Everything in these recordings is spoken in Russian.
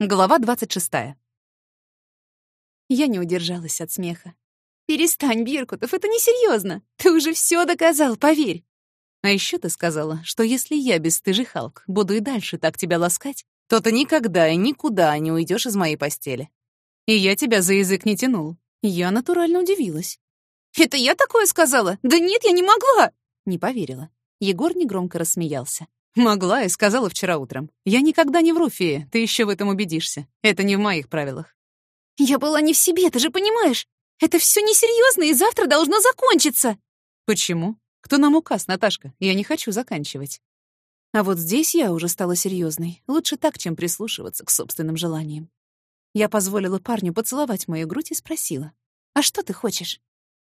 Глава 26. Я не удержалась от смеха. «Перестань, Биркутов, это несерьезно. Ты уже все доказал, поверь». А еще ты сказала, что если я, бесстыжий Халк, буду и дальше так тебя ласкать, то ты никогда и никуда не уйдешь из моей постели. И я тебя за язык не тянул. Я натурально удивилась. «Это я такое сказала? Да нет, я не могла!» Не поверила. Егор негромко рассмеялся. Могла и сказала вчера утром. Я никогда не вру, фея, ты еще в этом убедишься. Это не в моих правилах. Я была не в себе, ты же понимаешь. Это все несерьезно и завтра должно закончиться. Почему? Кто нам указ, Наташка? Я не хочу заканчивать. А вот здесь я уже стала серьезной. Лучше так, чем прислушиваться к собственным желаниям. Я позволила парню поцеловать мою грудь и спросила. «А что ты хочешь?»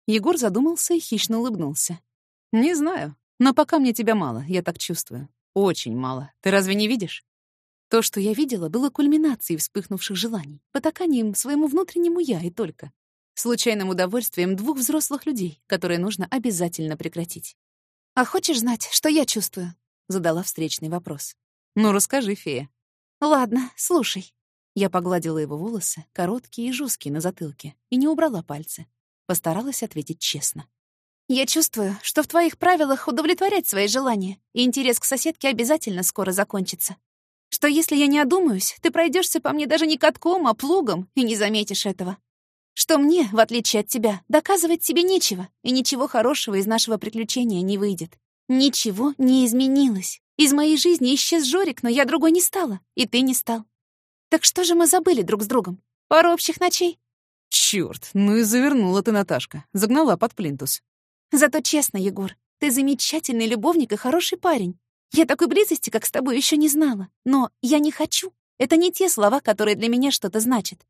Егор задумался и хищно улыбнулся. «Не знаю, но пока мне тебя мало, я так чувствую. Очень мало. Ты разве не видишь? То, что я видела, было кульминацией вспыхнувших желаний, потаканием своему внутреннему «я» и только. Случайным удовольствием двух взрослых людей, которые нужно обязательно прекратить. «А хочешь знать, что я чувствую?» — задала встречный вопрос. «Ну, расскажи, фея». «Ладно, слушай». Я погладила его волосы, короткие и жесткие на затылке, и не убрала пальцы. Постаралась ответить честно. Я чувствую, что в твоих правилах удовлетворять свои желания, и интерес к соседке обязательно скоро закончится. Что если я не одумаюсь, ты пройдешься по мне даже не катком, а плугом, и не заметишь этого. Что мне, в отличие от тебя, доказывать тебе нечего, и ничего хорошего из нашего приключения не выйдет. Ничего не изменилось. Из моей жизни исчез Жорик, но я другой не стала, и ты не стал. Так что же мы забыли друг с другом? Пару общих ночей? Чёрт, ну и завернула ты, Наташка. Загнала под плинтус. Зато честно, Егор, ты замечательный любовник и хороший парень. Я такой близости, как с тобой, еще не знала. Но я не хочу. Это не те слова, которые для меня что-то значат.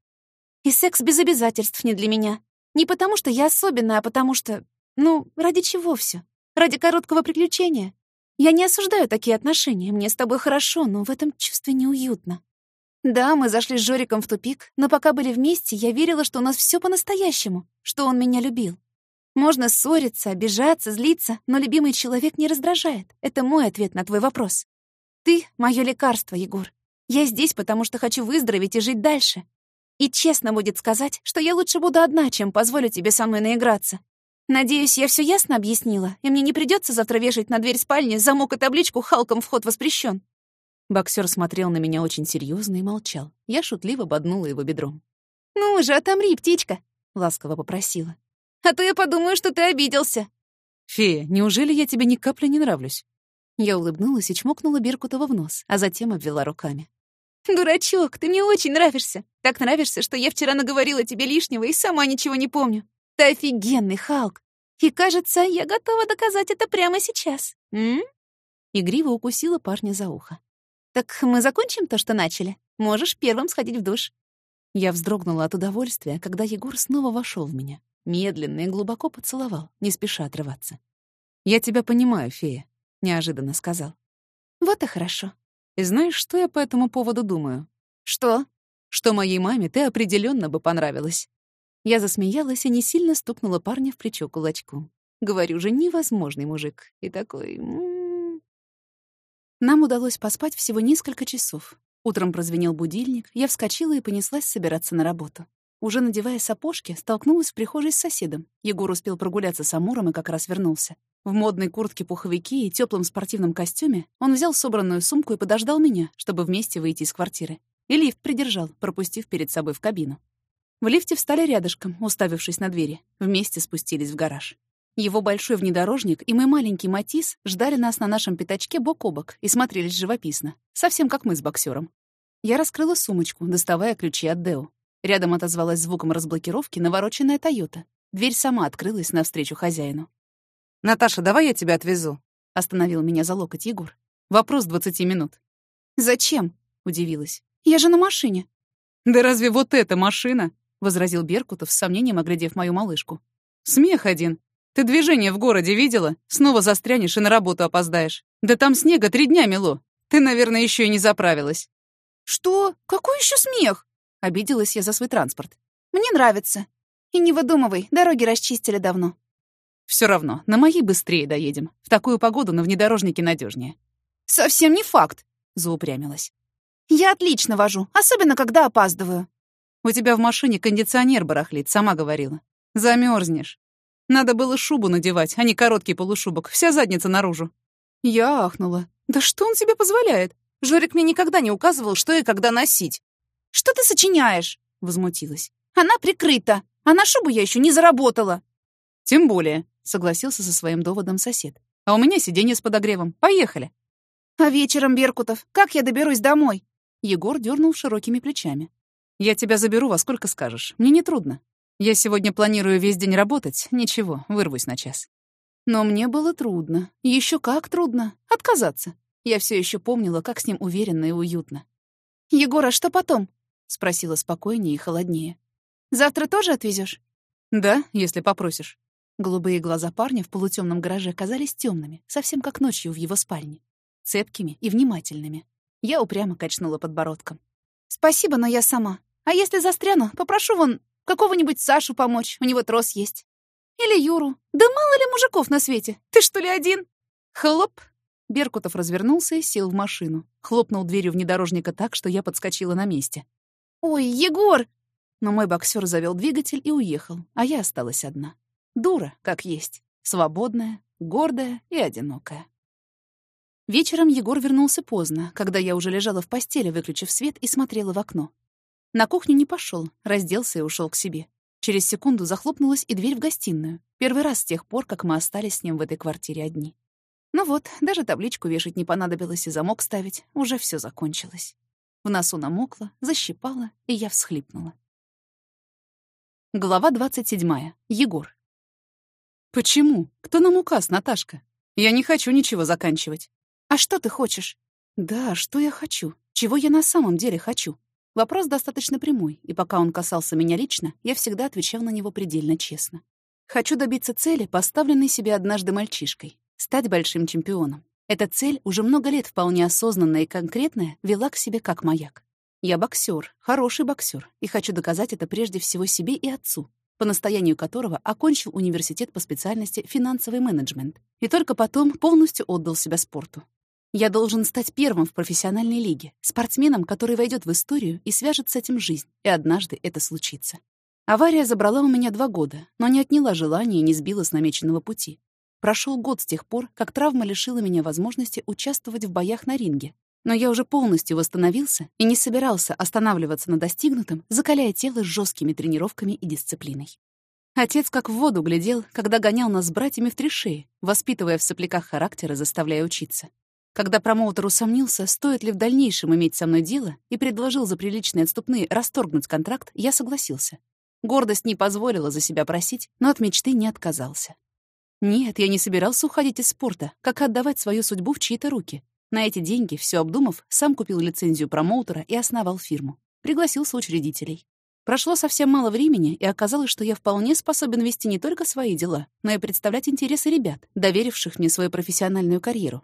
И секс без обязательств не для меня. Не потому, что я особенная, а потому что... Ну, ради чего все? Ради короткого приключения? Я не осуждаю такие отношения. Мне с тобой хорошо, но в этом чувстве неуютно. Да, мы зашли с Жориком в тупик, но пока были вместе, я верила, что у нас все по-настоящему, что он меня любил. Можно ссориться, обижаться, злиться, но любимый человек не раздражает. Это мой ответ на твой вопрос. Ты — мое лекарство, Егор. Я здесь, потому что хочу выздороветь и жить дальше. И честно будет сказать, что я лучше буду одна, чем позволю тебе со мной наиграться. Надеюсь, я все ясно объяснила, и мне не придется завтра вешать на дверь спальни замок и табличку «Халком вход воспрещен». Боксер смотрел на меня очень серьезно и молчал. Я шутливо боднула его бедром. «Ну же, отомри, птичка!» — ласково попросила а то я подумаю, что ты обиделся». «Фея, неужели я тебе ни капли не нравлюсь?» Я улыбнулась и чмокнула Беркутова в нос, а затем обвела руками. «Дурачок, ты мне очень нравишься. Так нравишься, что я вчера наговорила тебе лишнего и сама ничего не помню. Ты офигенный, Халк. И, кажется, я готова доказать это прямо сейчас. М?», Игриво укусила парня за ухо. «Так мы закончим то, что начали? Можешь первым сходить в душ». Я вздрогнула от удовольствия, когда Егор снова вошел в меня медленно и глубоко поцеловал, не спеша отрываться. «Я тебя понимаю, фея», — неожиданно сказал. «Вот и хорошо. И знаешь, что я по этому поводу думаю?» «Что?» «Что моей маме ты определенно бы понравилась». Я засмеялась и не сильно стукнула парня в плечо кулачком. Говорю же, невозможный мужик. И такой... М -м -м. Нам удалось поспать всего несколько часов. Утром прозвенел будильник, я вскочила и понеслась собираться на работу. Уже надевая сапожки, столкнулась в прихожей с соседом. Егор успел прогуляться с Амуром и как раз вернулся. В модной куртке-пуховике и теплом спортивном костюме он взял собранную сумку и подождал меня, чтобы вместе выйти из квартиры. И лифт придержал, пропустив перед собой в кабину. В лифте встали рядышком, уставившись на двери. Вместе спустились в гараж. Его большой внедорожник и мой маленький Матис ждали нас на нашем пятачке бок о бок и смотрелись живописно, совсем как мы с боксером. Я раскрыла сумочку, доставая ключи от Део. Рядом отозвалась звуком разблокировки навороченная «Тойота». Дверь сама открылась навстречу хозяину. «Наташа, давай я тебя отвезу», — остановил меня за локоть Егор. «Вопрос двадцати минут». «Зачем?» — удивилась. «Я же на машине». «Да разве вот эта машина?» — возразил Беркутов с сомнением, оглядев мою малышку. «Смех один. Ты движение в городе видела? Снова застрянешь и на работу опоздаешь. Да там снега три дня мело. Ты, наверное, еще и не заправилась». «Что? Какой еще смех?» Обиделась я за свой транспорт. «Мне нравится. И не выдумывай, дороги расчистили давно». Все равно, на моей быстрее доедем. В такую погоду на внедорожнике надежнее. «Совсем не факт», — заупрямилась. Я отлично вожу, особенно когда опаздываю. У тебя в машине кондиционер барахлит, сама говорила. Замерзнешь. Надо было шубу надевать, а не короткий полушубок. Вся задница наружу. Я ахнула. Да что он себе позволяет? Жорик мне никогда не указывал, что и когда носить. Что ты сочиняешь? Возмутилась. Она прикрыта, а на шубу я еще не заработала. Тем более, согласился со своим доводом сосед. А у меня сиденье с подогревом. Поехали. А вечером, Беркутов, как я доберусь домой? Егор дернул широкими плечами. «Я тебя заберу во сколько скажешь. Мне не трудно. Я сегодня планирую весь день работать. Ничего, вырвусь на час». Но мне было трудно. Еще как трудно. Отказаться. Я все еще помнила, как с ним уверенно и уютно. «Егор, а что потом?» — спросила спокойнее и холоднее. «Завтра тоже отвезешь? «Да, если попросишь». Голубые глаза парня в полутемном гараже казались темными, совсем как ночью в его спальне. Цепкими и внимательными. Я упрямо качнула подбородком. «Спасибо, но я сама. А если застряну, попрошу вон какого-нибудь Сашу помочь, у него трос есть. Или Юру. Да мало ли мужиков на свете. Ты что ли один?» Хлоп! Беркутов развернулся и сел в машину. Хлопнул дверью внедорожника так, что я подскочила на месте. «Ой, Егор!» Но мой боксер завел двигатель и уехал, а я осталась одна. Дура, как есть. Свободная, гордая и одинокая. Вечером Егор вернулся поздно, когда я уже лежала в постели, выключив свет и смотрела в окно. На кухню не пошел, разделся и ушел к себе. Через секунду захлопнулась и дверь в гостиную. Первый раз с тех пор, как мы остались с ним в этой квартире одни. Ну вот, даже табличку вешать не понадобилось и замок ставить. Уже все закончилось. В носу намокло, защипало, и я всхлипнула. Глава 27. Егор. «Почему? Кто нам указ, Наташка? Я не хочу ничего заканчивать. «А что ты хочешь?» «Да, что я хочу? Чего я на самом деле хочу?» Вопрос достаточно прямой, и пока он касался меня лично, я всегда отвечал на него предельно честно. Хочу добиться цели, поставленной себе однажды мальчишкой — стать большим чемпионом. Эта цель, уже много лет вполне осознанная и конкретная, вела к себе как маяк. Я боксер, хороший боксер, и хочу доказать это прежде всего себе и отцу, по настоянию которого окончил университет по специальности финансовый менеджмент, и только потом полностью отдал себя спорту. Я должен стать первым в профессиональной лиге, спортсменом, который войдет в историю и свяжет с этим жизнь, и однажды это случится. Авария забрала у меня два года, но не отняла желания и не сбила с намеченного пути. Прошел год с тех пор, как травма лишила меня возможности участвовать в боях на ринге. Но я уже полностью восстановился и не собирался останавливаться на достигнутом, закаляя тело с жесткими тренировками и дисциплиной. Отец как в воду глядел, когда гонял нас с братьями в три шеи, воспитывая в сопляках характера, заставляя учиться. Когда промоутер усомнился, стоит ли в дальнейшем иметь со мной дело, и предложил за приличные отступные расторгнуть контракт, я согласился. Гордость не позволила за себя просить, но от мечты не отказался. Нет, я не собирался уходить из спорта, как отдавать свою судьбу в чьи-то руки. На эти деньги, все обдумав, сам купил лицензию промоутера и основал фирму. Пригласил соучредителей. Прошло совсем мало времени, и оказалось, что я вполне способен вести не только свои дела, но и представлять интересы ребят, доверивших мне свою профессиональную карьеру.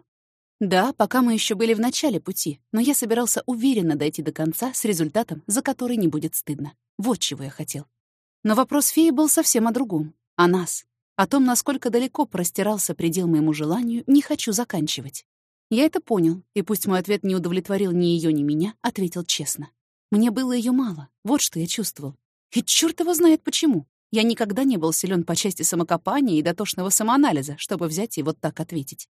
Да, пока мы еще были в начале пути, но я собирался уверенно дойти до конца с результатом, за который не будет стыдно. Вот чего я хотел. Но вопрос феи был совсем о другом. О нас. О том, насколько далеко простирался предел моему желанию, не хочу заканчивать. Я это понял, и пусть мой ответ не удовлетворил ни ее, ни меня, ответил честно. Мне было ее мало, вот что я чувствовал. И черт его знает почему. Я никогда не был силен по части самокопания и дотошного самоанализа, чтобы взять и вот так ответить.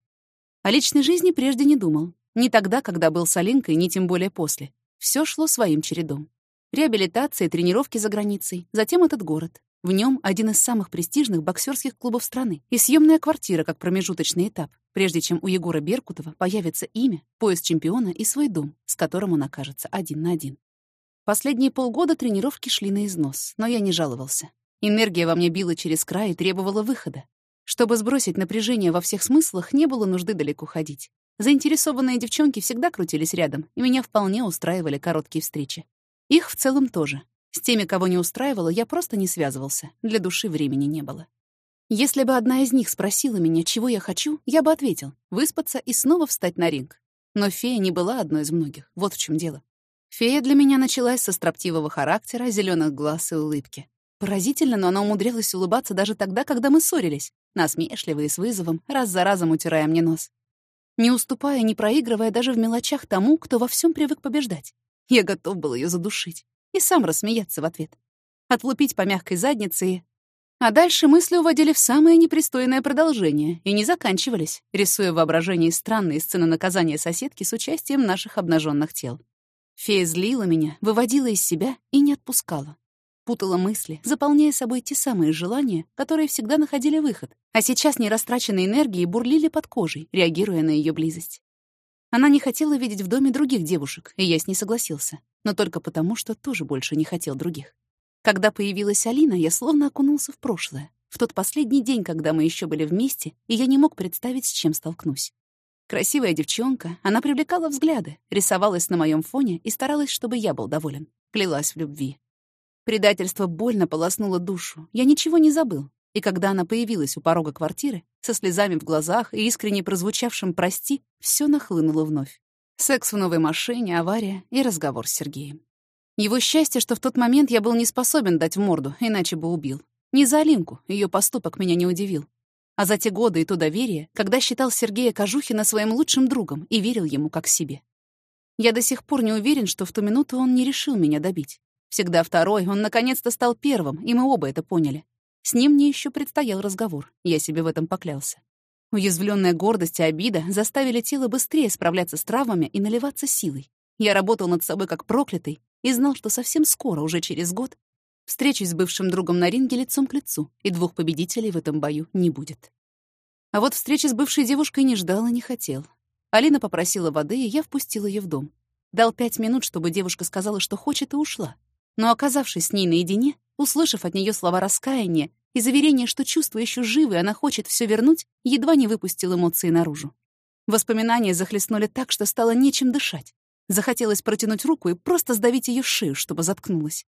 О личной жизни прежде не думал. Ни тогда, когда был с Алинкой, ни тем более после. Все шло своим чередом. Реабилитация, тренировки за границей, затем этот город. В нем один из самых престижных боксерских клубов страны и съемная квартира как промежуточный этап, прежде чем у Егора Беркутова появится имя, пояс чемпиона и свой дом, с которым он окажется один на один. Последние полгода тренировки шли на износ, но я не жаловался. Энергия во мне била через край и требовала выхода. Чтобы сбросить напряжение во всех смыслах, не было нужды далеко ходить. Заинтересованные девчонки всегда крутились рядом, и меня вполне устраивали короткие встречи. Их в целом тоже. С теми, кого не устраивало, я просто не связывался. Для души времени не было. Если бы одна из них спросила меня, чего я хочу, я бы ответил — выспаться и снова встать на ринг. Но фея не была одной из многих. Вот в чем дело. Фея для меня началась со строптивого характера, зеленых глаз и улыбки. Поразительно, но она умудрялась улыбаться даже тогда, когда мы ссорились, насмешливо и с вызовом, раз за разом утирая мне нос. Не уступая, не проигрывая даже в мелочах тому, кто во всем привык побеждать. Я готов был ее задушить и сам рассмеяться в ответ. Отлупить по мягкой заднице и... А дальше мысли уводили в самое непристойное продолжение и не заканчивались, рисуя в воображении странные сцены наказания соседки с участием наших обнаженных тел. Фея злила меня, выводила из себя и не отпускала. Путала мысли, заполняя собой те самые желания, которые всегда находили выход, а сейчас нерастраченные энергии бурлили под кожей, реагируя на ее близость. Она не хотела видеть в доме других девушек, и я с ней согласился, но только потому, что тоже больше не хотел других. Когда появилась Алина, я словно окунулся в прошлое, в тот последний день, когда мы еще были вместе, и я не мог представить, с чем столкнусь. Красивая девчонка, она привлекала взгляды, рисовалась на моем фоне и старалась, чтобы я был доволен. Клялась в любви. Предательство больно полоснуло душу. Я ничего не забыл. И когда она появилась у порога квартиры, со слезами в глазах и искренне прозвучавшим «прости», все нахлынуло вновь. Секс в новой машине, авария и разговор с Сергеем. Его счастье, что в тот момент я был не способен дать морду, иначе бы убил. Не за Алинку, ее поступок меня не удивил. А за те годы и то доверие, когда считал Сергея Кожухина своим лучшим другом и верил ему как себе. Я до сих пор не уверен, что в ту минуту он не решил меня добить. Всегда второй, он наконец-то стал первым, и мы оба это поняли. С ним мне еще предстоял разговор, я себе в этом поклялся. Уязвленная гордость и обида заставили тело быстрее справляться с травмами и наливаться силой. Я работал над собой как проклятый и знал, что совсем скоро, уже через год, встречусь с бывшим другом на ринге лицом к лицу, и двух победителей в этом бою не будет. А вот встречи с бывшей девушкой не ждал и не хотел. Алина попросила воды, и я впустил ее в дом. Дал пять минут, чтобы девушка сказала, что хочет, и ушла. Но, оказавшись с ней наедине, услышав от нее слова раскаяния и заверение, что чувства еще живы, она хочет все вернуть, едва не выпустил эмоции наружу. Воспоминания захлестнули так, что стало нечем дышать. Захотелось протянуть руку и просто сдавить ее шею, чтобы заткнулась.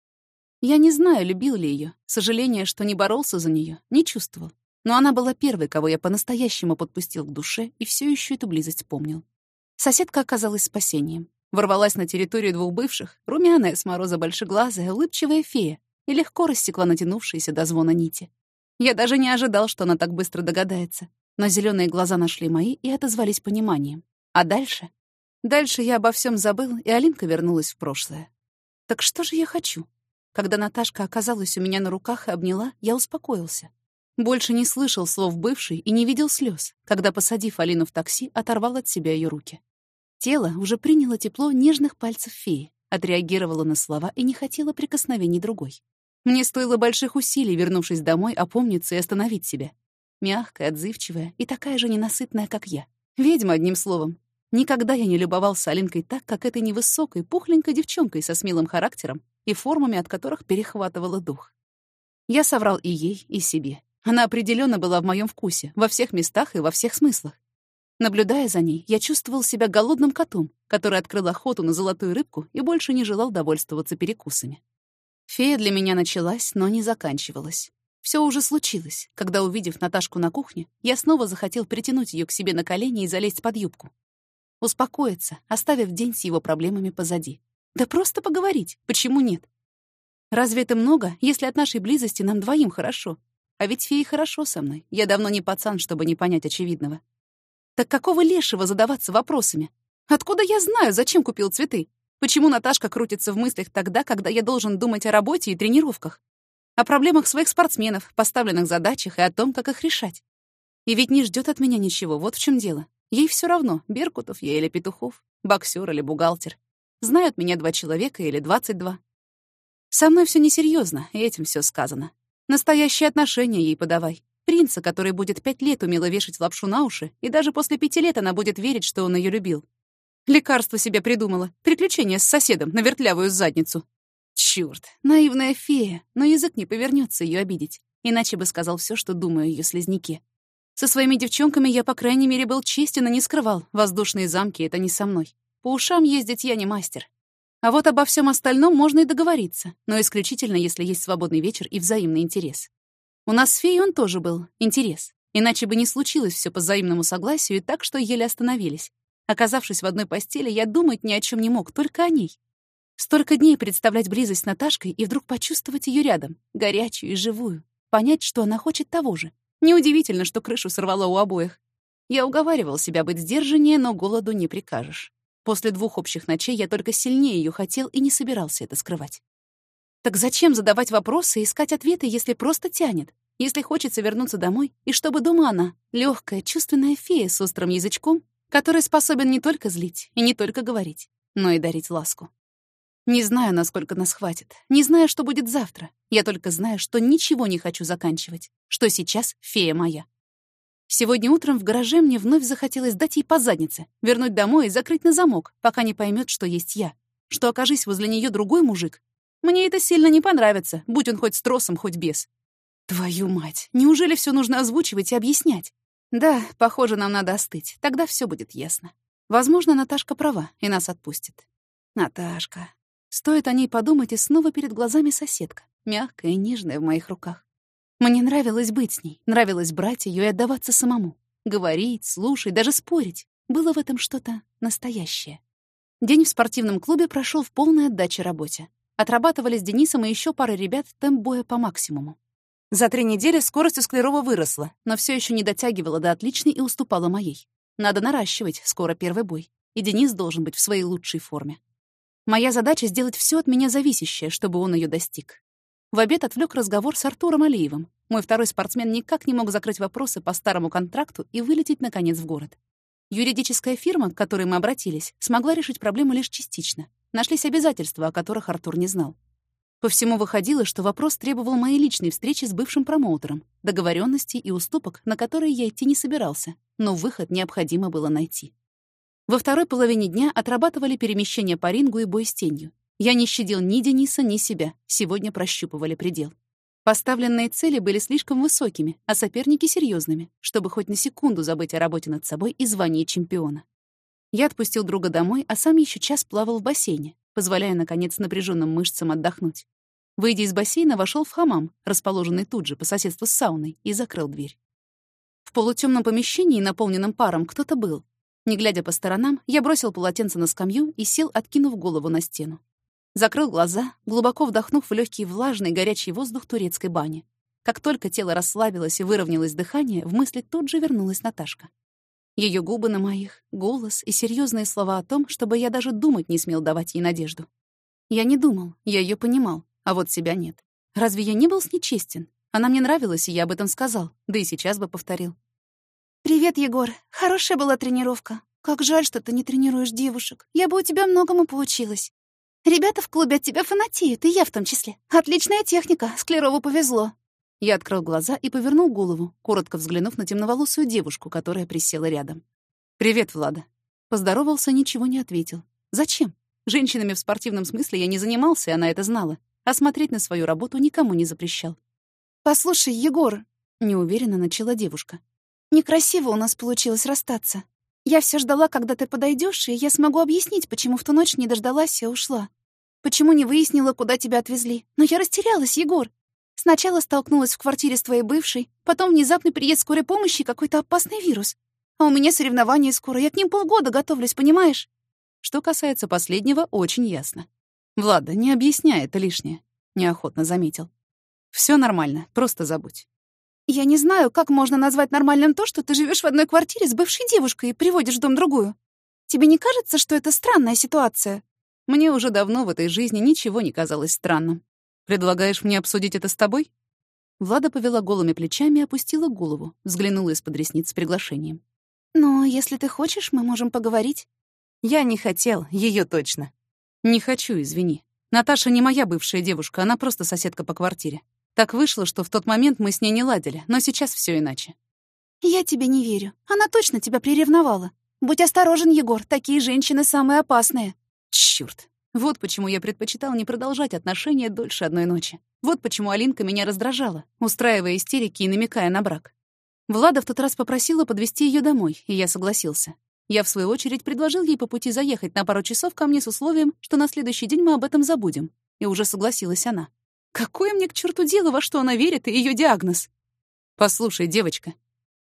Я не знаю, любил ли ее. Сожаления, что не боролся за нее, не чувствовал. Но она была первой, кого я по-настоящему подпустил к душе и все еще эту близость помнил. Соседка оказалась спасением. Ворвалась на территорию двух бывших, румяная, с мороза большеглазая, улыбчивая фея, и легко рассекла натянувшиеся до звона нити. Я даже не ожидал, что она так быстро догадается. Но зеленые глаза нашли мои и отозвались пониманием. А дальше? Дальше я обо всем забыл, и Алинка вернулась в прошлое. Так что же я хочу? Когда Наташка оказалась у меня на руках и обняла, я успокоился. Больше не слышал слов бывшей и не видел слез, когда, посадив Алину в такси, оторвал от себя ее руки. Тело уже приняло тепло нежных пальцев феи, отреагировало на слова и не хотело прикосновений другой. Мне стоило больших усилий, вернувшись домой, опомниться и остановить себя. Мягкая, отзывчивая и такая же ненасытная, как я. Ведьма, одним словом. Никогда я не любовался Алинкой так, как этой невысокой, пухленькой девчонкой со смелым характером и формами, от которых перехватывала дух. Я соврал и ей, и себе. Она определенно была в моем вкусе, во всех местах и во всех смыслах. Наблюдая за ней, я чувствовал себя голодным котом, который открыл охоту на золотую рыбку и больше не желал довольствоваться перекусами. Фея для меня началась, но не заканчивалась. Все уже случилось, когда, увидев Наташку на кухне, я снова захотел притянуть ее к себе на колени и залезть под юбку успокоиться, оставив день с его проблемами позади. Да просто поговорить, почему нет? Разве это много, если от нашей близости нам двоим хорошо? А ведь феи хорошо со мной. Я давно не пацан, чтобы не понять очевидного. Так какого лешего задаваться вопросами? Откуда я знаю, зачем купил цветы? Почему Наташка крутится в мыслях тогда, когда я должен думать о работе и тренировках? О проблемах своих спортсменов, поставленных задачах и о том, как их решать? И ведь не ждет от меня ничего, вот в чем дело. Ей все равно, Беркутов я или Петухов, боксер или бухгалтер. Знают меня два человека или двадцать два. Со мной все несерьезно, и этим все сказано. Настоящие отношения ей подавай. Принца, который будет пять лет умело вешать лапшу на уши, и даже после пяти лет она будет верить, что он ее любил. Лекарство себе придумала. Приключение с соседом на вертлявую задницу. Чёрт, наивная фея, но язык не повернется ее обидеть. Иначе бы сказал все, что думаю о ее слизняке. Со своими девчонками я, по крайней мере, был честен и не скрывал. Воздушные замки — это не со мной. По ушам ездить я не мастер. А вот обо всем остальном можно и договориться, но исключительно, если есть свободный вечер и взаимный интерес. У нас с феей он тоже был, интерес. Иначе бы не случилось все по взаимному согласию и так, что еле остановились. Оказавшись в одной постели, я думать ни о чем не мог, только о ней. Столько дней представлять близость с Наташкой и вдруг почувствовать ее рядом, горячую и живую, понять, что она хочет того же. Неудивительно, что крышу сорвало у обоих. Я уговаривал себя быть сдержаннее, но голоду не прикажешь. После двух общих ночей я только сильнее ее хотел и не собирался это скрывать. Так зачем задавать вопросы и искать ответы, если просто тянет? Если хочется вернуться домой, и чтобы дома она, легкая, чувственная фея с острым язычком, который способен не только злить и не только говорить, но и дарить ласку. Не знаю, насколько нас хватит, не знаю, что будет завтра. Я только знаю, что ничего не хочу заканчивать, что сейчас фея моя. Сегодня утром в гараже мне вновь захотелось дать ей по заднице, вернуть домой и закрыть на замок, пока не поймет, что есть я. Что окажись возле нее другой мужик. Мне это сильно не понравится, будь он хоть с тросом, хоть без. Твою мать, неужели все нужно озвучивать и объяснять? Да, похоже, нам надо остыть, тогда все будет ясно. Возможно, Наташка права, и нас отпустит. Наташка. Стоит о ней подумать, и снова перед глазами соседка, мягкая и нежная в моих руках. Мне нравилось быть с ней, нравилось брать ее и отдаваться самому. Говорить, слушать, даже спорить. Было в этом что-то настоящее. День в спортивном клубе прошел в полной отдаче работе. Отрабатывали с Денисом и еще пара ребят темп боя по максимуму. За три недели скорость у склерова выросла, но все еще не дотягивала до отличной и уступала моей. Надо наращивать, скоро первый бой. И Денис должен быть в своей лучшей форме. Моя задача — сделать все от меня зависящее, чтобы он ее достиг. В обед отвлек разговор с Артуром Алиевым. Мой второй спортсмен никак не мог закрыть вопросы по старому контракту и вылететь, наконец, в город. Юридическая фирма, к которой мы обратились, смогла решить проблему лишь частично. Нашлись обязательства, о которых Артур не знал. По всему выходило, что вопрос требовал моей личной встречи с бывшим промоутером, договоренностей и уступок, на которые я идти не собирался, но выход необходимо было найти. Во второй половине дня отрабатывали перемещение по рингу и бой с тенью. Я не щадил ни Дениса, ни себя. Сегодня прощупывали предел. Поставленные цели были слишком высокими, а соперники — серьезными, чтобы хоть на секунду забыть о работе над собой и звании чемпиона. Я отпустил друга домой, а сам еще час плавал в бассейне, позволяя, наконец, напряженным мышцам отдохнуть. Выйдя из бассейна, вошел в хамам, расположенный тут же, по соседству с сауной, и закрыл дверь. В полутемном помещении, наполненном паром, кто-то был. Не глядя по сторонам, я бросил полотенце на скамью и сел, откинув голову на стену. Закрыл глаза, глубоко вдохнув в легкий влажный горячий воздух турецкой бани. Как только тело расслабилось и выровнялось дыхание, в мысли тут же вернулась Наташка. Ее губы на моих, голос и серьезные слова о том, чтобы я даже думать не смел давать ей надежду. Я не думал, я ее понимал, а вот себя нет. Разве я не был с ней честен? Она мне нравилась, и я об этом сказал, да и сейчас бы повторил. «Привет, Егор. Хорошая была тренировка. Как жаль, что ты не тренируешь девушек. Я бы у тебя многому получилась. Ребята в клубе от тебя фанатеют, и я в том числе. Отличная техника, Склерову повезло». Я открыл глаза и повернул голову, коротко взглянув на темноволосую девушку, которая присела рядом. «Привет, Влада». Поздоровался, ничего не ответил. «Зачем? Женщинами в спортивном смысле я не занимался, и она это знала. А смотреть на свою работу никому не запрещал. «Послушай, Егор», — неуверенно начала девушка. «Некрасиво у нас получилось расстаться. Я все ждала, когда ты подойдешь, и я смогу объяснить, почему в ту ночь не дождалась и ушла. Почему не выяснила, куда тебя отвезли. Но я растерялась, Егор. Сначала столкнулась в квартире с твоей бывшей, потом внезапный приезд скорой помощи и какой-то опасный вирус. А у меня соревнования скоро, я к ним полгода готовлюсь, понимаешь? Что касается последнего, очень ясно. Влада, не объясняй, это лишнее. Неохотно заметил. Все нормально, просто забудь. Я не знаю, как можно назвать нормальным то, что ты живешь в одной квартире с бывшей девушкой и приводишь в дом другую. Тебе не кажется, что это странная ситуация? Мне уже давно в этой жизни ничего не казалось странным. Предлагаешь мне обсудить это с тобой? Влада повела голыми плечами и опустила голову, взглянула из-под ресниц с приглашением. «Но если ты хочешь, мы можем поговорить». «Я не хотел, ее точно». «Не хочу, извини. Наташа не моя бывшая девушка, она просто соседка по квартире. Так вышло, что в тот момент мы с ней не ладили, но сейчас все иначе. «Я тебе не верю. Она точно тебя приревновала. Будь осторожен, Егор, такие женщины самые опасные». Чёрт. Вот почему я предпочитал не продолжать отношения дольше одной ночи. Вот почему Алинка меня раздражала, устраивая истерики и намекая на брак. Влада в тот раз попросила подвезти ее домой, и я согласился. Я, в свою очередь, предложил ей по пути заехать на пару часов ко мне с условием, что на следующий день мы об этом забудем. И уже согласилась она. Какое мне к черту дело, во что она верит, и ее диагноз? Послушай, девочка.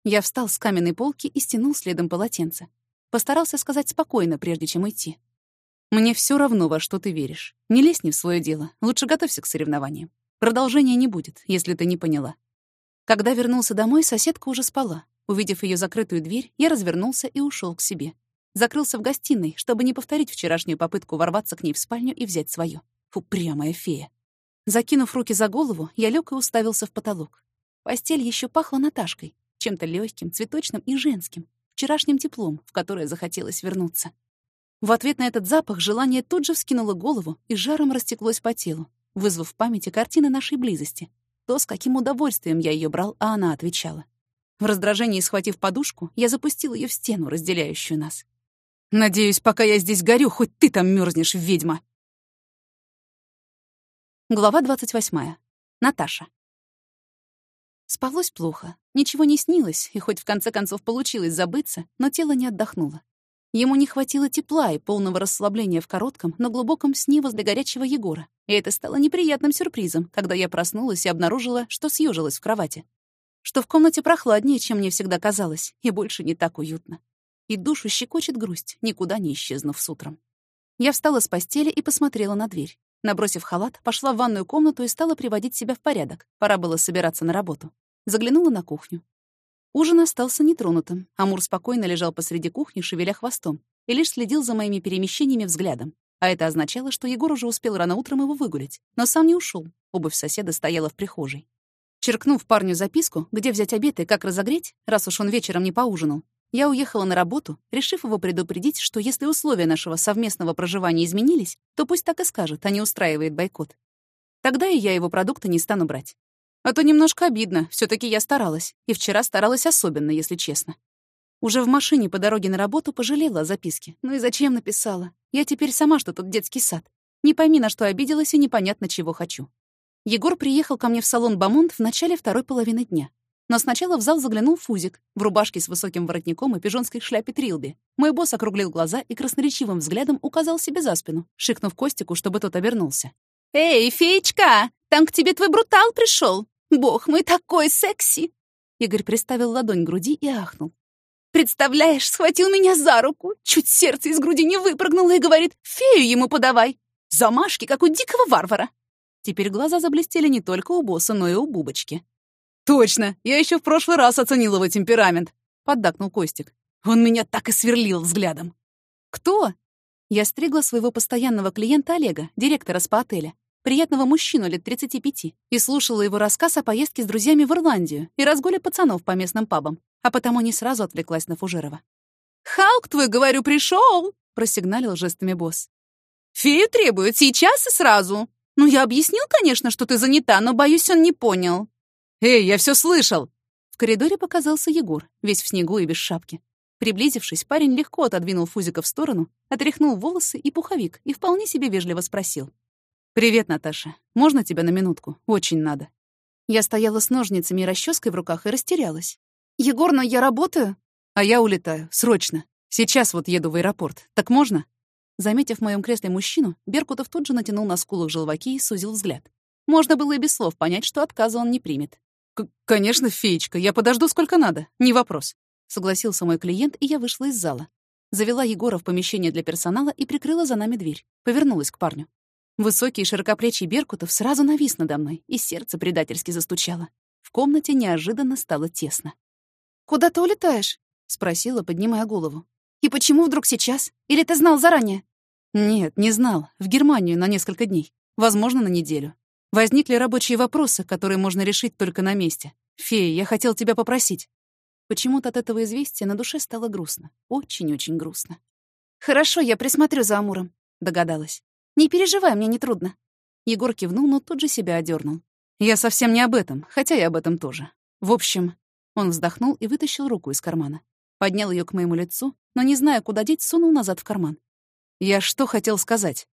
Я встал с каменной полки и стянул следом полотенце. Постарался сказать спокойно, прежде чем уйти. Мне все равно, во что ты веришь. Не лезь не в свое дело. Лучше готовься к соревнованиям. Продолжения не будет, если ты не поняла. Когда вернулся домой, соседка уже спала. Увидев ее закрытую дверь, я развернулся и ушел к себе. Закрылся в гостиной, чтобы не повторить вчерашнюю попытку ворваться к ней в спальню и взять свое. Упрямая фея. Закинув руки за голову, я лег и уставился в потолок. Постель еще пахла Наташкой, чем-то легким, цветочным и женским, вчерашним теплом, в которое захотелось вернуться. В ответ на этот запах желание тут же вскинуло голову и жаром растеклось по телу, вызвав в памяти картины нашей близости. То, с каким удовольствием я ее брал, а она отвечала. В раздражении схватив подушку, я запустил ее в стену, разделяющую нас. «Надеюсь, пока я здесь горю, хоть ты там мерзнешь, ведьма!» Глава 28. Наташа. Спалось плохо, ничего не снилось, и хоть в конце концов получилось забыться, но тело не отдохнуло. Ему не хватило тепла и полного расслабления в коротком, но глубоком сне возле горячего Егора, и это стало неприятным сюрпризом, когда я проснулась и обнаружила, что съежилась в кровати. Что в комнате прохладнее, чем мне всегда казалось, и больше не так уютно. И душу щекочет грусть, никуда не исчезнув с утром. Я встала с постели и посмотрела на дверь. Набросив халат, пошла в ванную комнату и стала приводить себя в порядок. Пора было собираться на работу. Заглянула на кухню. Ужин остался нетронутым. Амур спокойно лежал посреди кухни, шевеля хвостом, и лишь следил за моими перемещениями взглядом. А это означало, что Егор уже успел рано утром его выгулять, но сам не ушел. Обувь соседа стояла в прихожей. Черкнув парню записку, где взять обед и как разогреть, раз уж он вечером не поужинал, я уехала на работу, решив его предупредить, что если условия нашего совместного проживания изменились, то пусть так и скажет, а не устраивает бойкот. Тогда и я его продукты не стану брать. А то немножко обидно, все таки я старалась, и вчера старалась особенно, если честно. Уже в машине по дороге на работу пожалела о записке. Ну и зачем написала? Я теперь сама что тут детский сад. Не пойми, на что обиделась и непонятно, чего хочу. Егор приехал ко мне в салон «Бамонт» в начале второй половины дня. Но сначала в зал заглянул Фузик в рубашке с высоким воротником и пижонской шляпе Трилби. Мой босс округлил глаза и красноречивым взглядом указал себе за спину, шикнув Костику, чтобы тот обернулся. «Эй, феечка, там к тебе твой брутал пришел. Бог мой, такой секси!» Игорь приставил ладонь к груди и ахнул. «Представляешь, схватил меня за руку, чуть сердце из груди не выпрыгнуло и говорит, фею ему подавай. Замашки, как у дикого варвара». Теперь глаза заблестели не только у босса, но и у Бубочки. «Точно! Я еще в прошлый раз оценил его темперамент!» — поддакнул Костик. «Он меня так и сверлил взглядом!» «Кто?» Я стригла своего постоянного клиента Олега, директора спа-отеля, приятного мужчину лет 35, и слушала его рассказ о поездке с друзьями в Ирландию и разгуле пацанов по местным пабам, а потому не сразу отвлеклась на Фужерова. «Халк твой, говорю, пришел! просигналил жестами босс. «Фею требует сейчас и сразу. Ну, я объяснил, конечно, что ты занята, но, боюсь, он не понял. «Эй, я все слышал!» В коридоре показался Егор, весь в снегу и без шапки. Приблизившись, парень легко отодвинул Фузика в сторону, отряхнул волосы и пуховик и вполне себе вежливо спросил. «Привет, Наташа. Можно тебя на минутку? Очень надо». Я стояла с ножницами и расческой в руках и растерялась. «Егор, но я работаю?» «А я улетаю. Срочно. Сейчас вот еду в аэропорт. Так можно?» Заметив в моем кресле мужчину, Беркутов тут же натянул на скулах желваки и сузил взгляд. Можно было и без слов понять, что отказа он не примет. «Конечно, феечка, я подожду сколько надо, не вопрос», — согласился мой клиент, и я вышла из зала. Завела Егора в помещение для персонала и прикрыла за нами дверь. Повернулась к парню. Высокий и широкоплечий Беркутов сразу навис надо мной, и сердце предательски застучало. В комнате неожиданно стало тесно. «Куда ты улетаешь?» — спросила, поднимая голову. «И почему вдруг сейчас? Или ты знал заранее?» «Нет, не знал. В Германию на несколько дней. Возможно, на неделю. Возникли рабочие вопросы, которые можно решить только на месте. Фея, я хотел тебя попросить. Почему-то от этого известия на душе стало грустно. Очень-очень грустно. «Хорошо, я присмотрю за Амуром», — догадалась. «Не переживай, мне не трудно». Егор кивнул, но тут же себя одернул. «Я совсем не об этом, хотя и об этом тоже. В общем...» Он вздохнул и вытащил руку из кармана. Поднял ее к моему лицу, но, не зная, куда деть, сунул назад в карман. «Я что хотел сказать?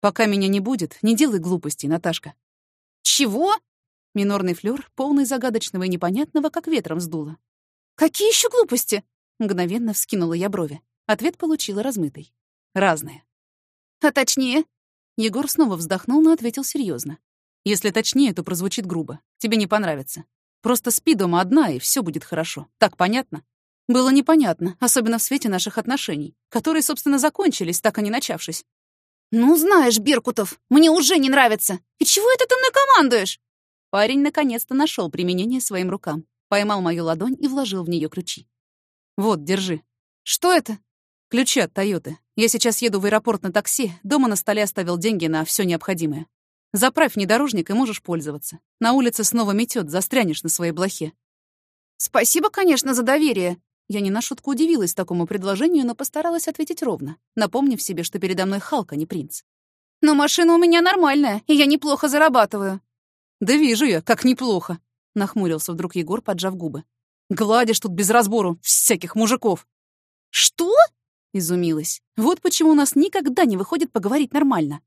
Пока меня не будет, не делай глупостей, Наташка. «Чего?» Минорный флёр, полный загадочного и непонятного, как ветром сдуло. «Какие еще глупости?» Мгновенно вскинула я брови. Ответ получила размытый. Разные. «А точнее?» Егор снова вздохнул, но ответил серьезно. «Если точнее, то прозвучит грубо. Тебе не понравится. Просто спи дома одна, и все будет хорошо. Так понятно?» Было непонятно, особенно в свете наших отношений, которые, собственно, закончились, так и не начавшись. «Ну, знаешь, Беркутов, мне уже не нравится. И чего это ты мной командуешь?» Парень наконец-то нашел применение своим рукам, поймал мою ладонь и вложил в нее ключи. «Вот, держи». «Что это?» Ключи от Тойоты. Я сейчас еду в аэропорт на такси, дома на столе оставил деньги на все необходимое. Заправь внедорожник и можешь пользоваться. На улице снова метет, застрянешь на своей блохе. Спасибо, конечно, за доверие. Я не на шутку удивилась такому предложению, но постаралась ответить ровно, напомнив себе, что передо мной Халк, а не принц. Но машина у меня нормальная, и я неплохо зарабатываю. Да вижу я, как неплохо, нахмурился вдруг Егор, поджав губы. Гладишь тут без разбору всяких мужиков. Что? Изумилась. Вот почему у нас никогда не выходит поговорить нормально.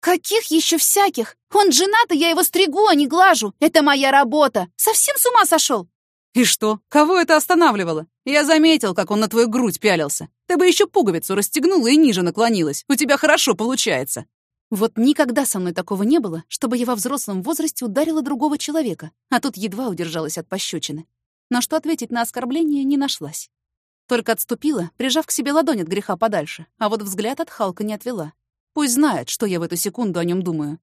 Каких еще всяких? Он женат, и я его стригу, а не глажу. Это моя работа. Совсем с ума сошел? И что? Кого это останавливало? Я заметил, как он на твою грудь пялился. Ты бы еще пуговицу расстегнула и ниже наклонилась. У тебя хорошо получается. Вот никогда со мной такого не было, чтобы я во взрослом возрасте ударила другого человека, а тут едва удержалась от пощечины. Но что ответить на оскорбление не нашлась. Только отступила, прижав к себе ладонь от греха подальше, а вот взгляд от Халка не отвела. Пусть знает, что я в эту секунду о нем думаю.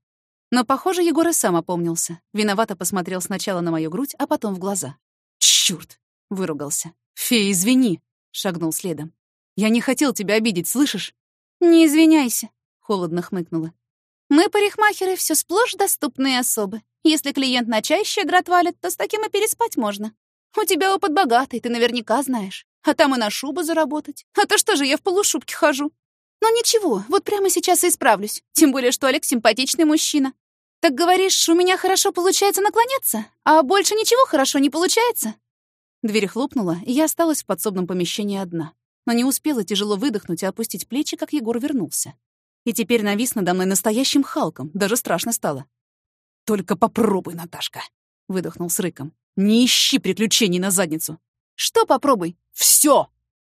Но, похоже, Егор и сам опомнился. Виновато посмотрел сначала на мою грудь, а потом в глаза. «Чёрт!» — выругался. «Фея, извини!» — шагнул следом. «Я не хотел тебя обидеть, слышишь?» «Не извиняйся», — холодно хмыкнула. «Мы, парикмахеры, все сплошь доступные особы. Если клиент на чай щедро отвалит, то с таким и переспать можно. У тебя опыт богатый, ты наверняка знаешь. А там и на шубу заработать. А то что же, я в полушубке хожу. Но ничего, вот прямо сейчас и исправлюсь. Тем более, что Олег симпатичный мужчина. Так говоришь, у меня хорошо получается наклоняться, а больше ничего хорошо не получается? Дверь хлопнула, и я осталась в подсобном помещении одна. Но не успела тяжело выдохнуть и опустить плечи, как Егор вернулся. И теперь навис надо мной настоящим Халком. Даже страшно стало. «Только попробуй, Наташка!» — выдохнул с рыком. «Не ищи приключений на задницу!» «Что попробуй?» Все!»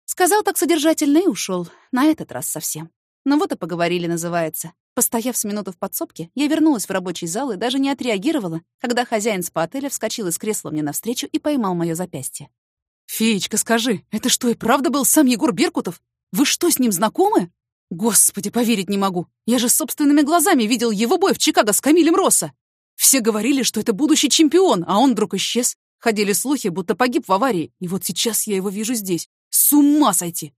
Сказал так содержательно и ушел. На этот раз совсем. Ну вот и поговорили, называется. Постояв с минуту в подсобке, я вернулась в рабочий зал и даже не отреагировала, когда хозяин спа-отеля вскочил из кресла мне навстречу и поймал мое запястье. «Феечка, скажи, это что, и правда был сам Егор Беркутов? Вы что, с ним знакомы? Господи, поверить не могу. Я же собственными глазами видел его бой в Чикаго с Камилем Росса. Все говорили, что это будущий чемпион, а он вдруг исчез. Ходили слухи, будто погиб в аварии, и вот сейчас я его вижу здесь. С ума сойти!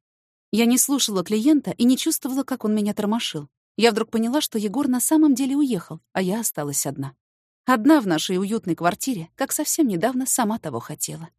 Я не слушала клиента и не чувствовала, как он меня тормошил. Я вдруг поняла, что Егор на самом деле уехал, а я осталась одна. Одна в нашей уютной квартире, как совсем недавно сама того хотела.